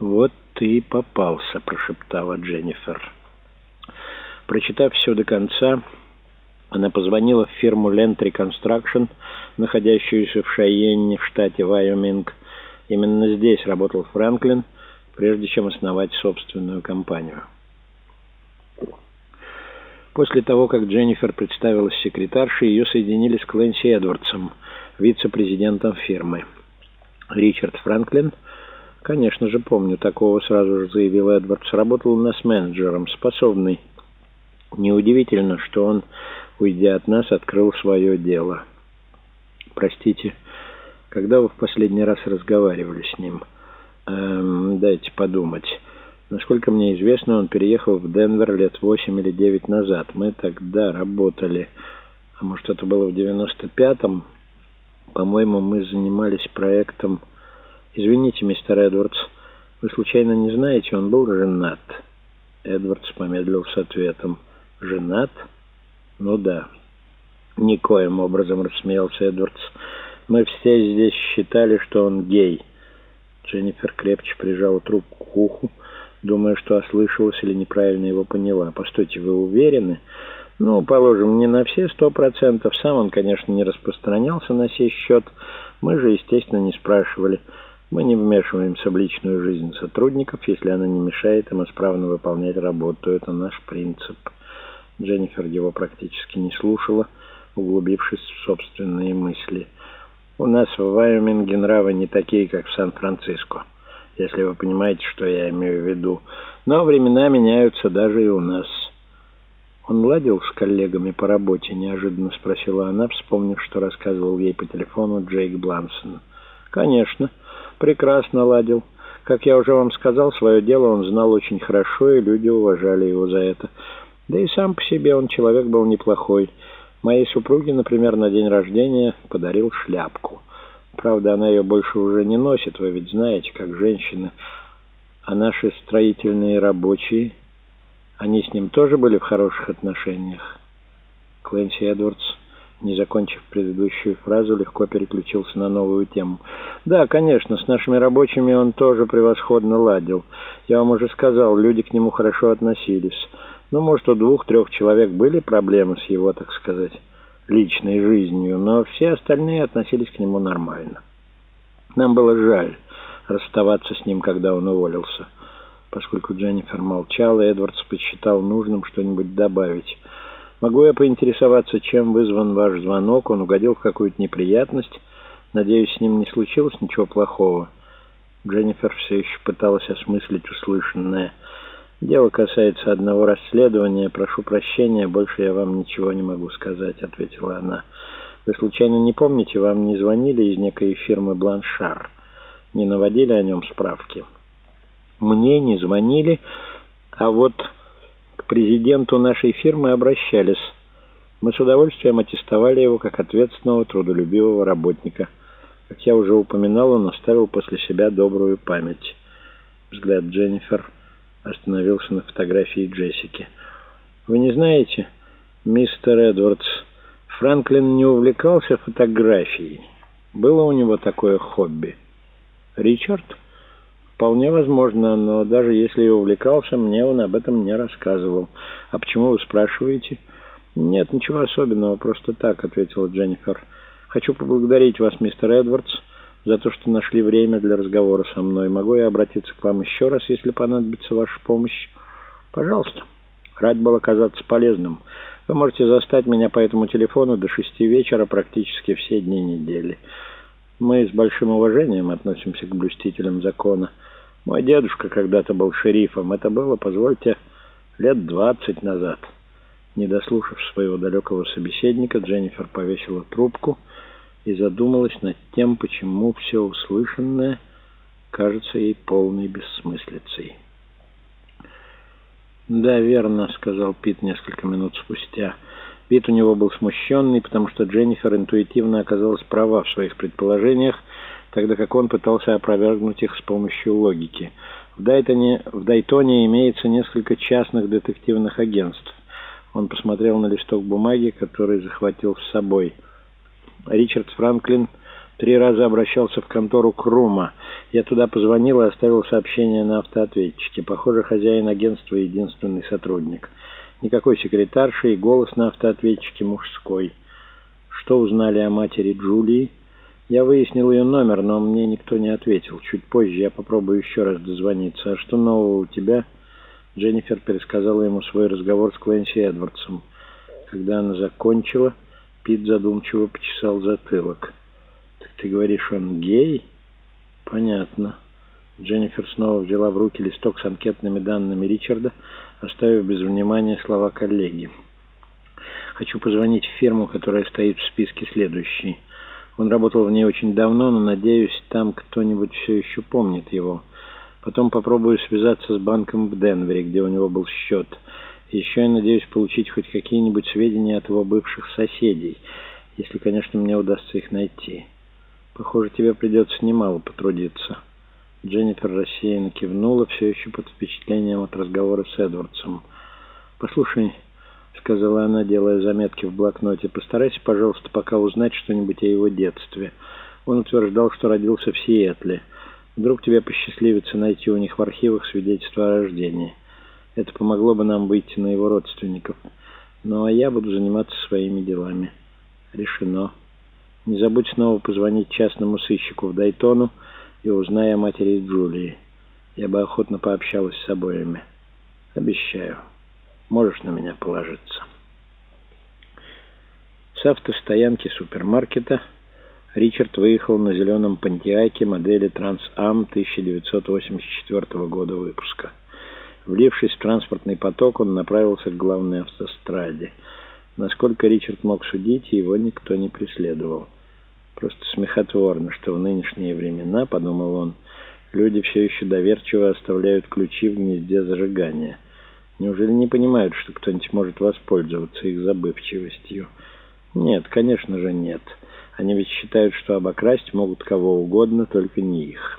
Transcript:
«Вот ты и попался», — прошептала Дженнифер. Прочитав все до конца, она позвонила в фирму Land Reconstruction, находящуюся в Шайенне, в штате Вайоминг. Именно здесь работал Франклин, прежде чем основать собственную компанию. После того, как Дженнифер представилась секретаршей, ее соединили с Клэнси Эдвардсом, вице-президентом фирмы. Ричард Франклин — «Конечно же, помню. Такого сразу же заявил Эдвардс. Работал у нас менеджером, способный. Неудивительно, что он, уйдя от нас, открыл свое дело. Простите, когда вы в последний раз разговаривали с ним? Эм, дайте подумать. Насколько мне известно, он переехал в Денвер лет восемь или девять назад. Мы тогда работали... А может, это было в девяносто пятом? По-моему, мы занимались проектом... «Извините, мистер Эдвардс, вы случайно не знаете, он был женат?» Эдвардс помедлил с ответом. «Женат? Ну да». «Никоим образом», — рассмеялся Эдвардс. «Мы все здесь считали, что он гей». Дженнифер крепче прижала трубку к уху, думая, что ослышалась или неправильно его поняла. «Постойте, вы уверены?» «Ну, положим, не на все сто процентов. Сам он, конечно, не распространялся на сей счет. Мы же, естественно, не спрашивали». Мы не вмешиваемся в личную жизнь сотрудников, если она не мешает им исправно выполнять работу. Это наш принцип. Дженнифер его практически не слушала, углубившись в собственные мысли. У нас в Вайоминге нравы не такие, как в Сан-Франциско, если вы понимаете, что я имею в виду. Но времена меняются даже и у нас. Он ладил с коллегами по работе, неожиданно спросила она, вспомнив, что рассказывал ей по телефону Джейк Блансон. «Конечно». Прекрасно ладил. Как я уже вам сказал, свое дело он знал очень хорошо, и люди уважали его за это. Да и сам по себе он человек был неплохой. Моей супруге, например, на день рождения подарил шляпку. Правда, она ее больше уже не носит, вы ведь знаете, как женщины. А наши строительные рабочие, они с ним тоже были в хороших отношениях. Клэнси Эдвардс не закончив предыдущую фразу, легко переключился на новую тему. «Да, конечно, с нашими рабочими он тоже превосходно ладил. Я вам уже сказал, люди к нему хорошо относились. Ну, может, у двух-трех человек были проблемы с его, так сказать, личной жизнью, но все остальные относились к нему нормально. Нам было жаль расставаться с ним, когда он уволился». Поскольку Дженнифер молчала, Эдвардс посчитал нужным что-нибудь добавить – «Могу я поинтересоваться, чем вызван ваш звонок? Он угодил в какую-то неприятность. Надеюсь, с ним не случилось ничего плохого?» Дженнифер все еще пыталась осмыслить услышанное. «Дело касается одного расследования. Прошу прощения, больше я вам ничего не могу сказать», — ответила она. «Вы случайно не помните, вам не звонили из некой фирмы «Бланшар»? Не наводили о нем справки?» «Мне не звонили, а вот...» президенту нашей фирмы обращались. Мы с удовольствием аттестовали его как ответственного, трудолюбивого работника. Как я уже упоминал, он оставил после себя добрую память. Взгляд Дженнифер остановился на фотографии Джессики. «Вы не знаете, мистер Эдвардс, Франклин не увлекался фотографией. Было у него такое хобби?» «Ричард?» Вполне возможно, но даже если и увлекался, мне он об этом не рассказывал. А почему вы спрашиваете? Нет, ничего особенного, просто так, ответила Дженнифер. Хочу поблагодарить вас, мистер Эдвардс, за то, что нашли время для разговора со мной. Могу я обратиться к вам еще раз, если понадобится ваша помощь? Пожалуйста. Рад был оказаться полезным. Вы можете застать меня по этому телефону до шести вечера практически все дни недели. Мы с большим уважением относимся к блюстителям закона. Мой дедушка когда-то был шерифом. Это было, позвольте, лет двадцать назад. Не дослушав своего далекого собеседника, Дженнифер повесила трубку и задумалась над тем, почему все услышанное кажется ей полной бессмыслицей. «Да, верно», — сказал Пит несколько минут спустя. Вид у него был смущенный, потому что Дженнифер интуитивно оказалась права в своих предположениях, тогда как он пытался опровергнуть их с помощью логики. В Дайтоне, в Дайтоне имеется несколько частных детективных агентств. Он посмотрел на листок бумаги, который захватил с собой. Ричард Франклин Три раза обращался в контору Крума. Я туда позвонил и оставил сообщение на автоответчике. Похоже, хозяин агентства — единственный сотрудник. Никакой секретарши и голос на автоответчике мужской. Что узнали о матери Джулии? Я выяснил ее номер, но мне никто не ответил. Чуть позже я попробую еще раз дозвониться. А что нового у тебя? Дженнифер пересказала ему свой разговор с Клэнси Эдвардсом. Когда она закончила, Пит задумчиво почесал затылок. «Ты говоришь, он гей?» «Понятно». Дженнифер снова взяла в руки листок с анкетными данными Ричарда, оставив без внимания слова коллеги. «Хочу позвонить в фирму, которая стоит в списке следующей. Он работал в ней очень давно, но, надеюсь, там кто-нибудь все еще помнит его. Потом попробую связаться с банком в Денвере, где у него был счет. Еще я надеюсь получить хоть какие-нибудь сведения от его бывших соседей, если, конечно, мне удастся их найти». Похоже, тебе придется немало потрудиться. Дженнифер рассеянно кивнула, все еще под впечатлением от разговора с Эдвардсом. «Послушай», — сказала она, делая заметки в блокноте, — «постарайся, пожалуйста, пока узнать что-нибудь о его детстве. Он утверждал, что родился в Сиэтле. Вдруг тебе посчастливится найти у них в архивах свидетельство о рождении. Это помогло бы нам выйти на его родственников. Ну, а я буду заниматься своими делами». «Решено». Не забудь снова позвонить частному сыщику в Дайтону и узнай о матери Джулии. Я бы охотно пообщалась с обоими. Обещаю. Можешь на меня положиться. С автостоянки супермаркета Ричард выехал на зеленом Пантиаке модели Трансам 1984 года выпуска. Влившись в транспортный поток, он направился к главной автостраде. Насколько Ричард мог судить, его никто не преследовал. Просто смехотворно, что в нынешние времена, подумал он, люди все еще доверчиво оставляют ключи в гнезде зажигания. Неужели не понимают, что кто-нибудь может воспользоваться их забывчивостью? Нет, конечно же нет. Они ведь считают, что обокрасть могут кого угодно, только не их.